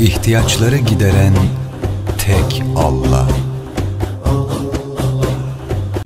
İhtiyaçları gideren tek Allah.